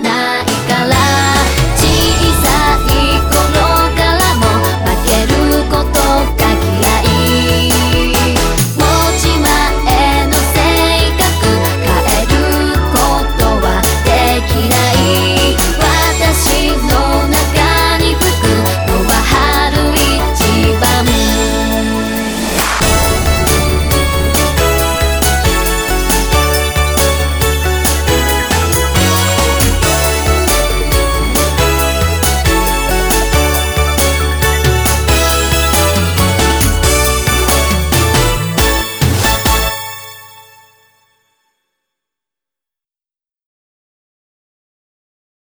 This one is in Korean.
나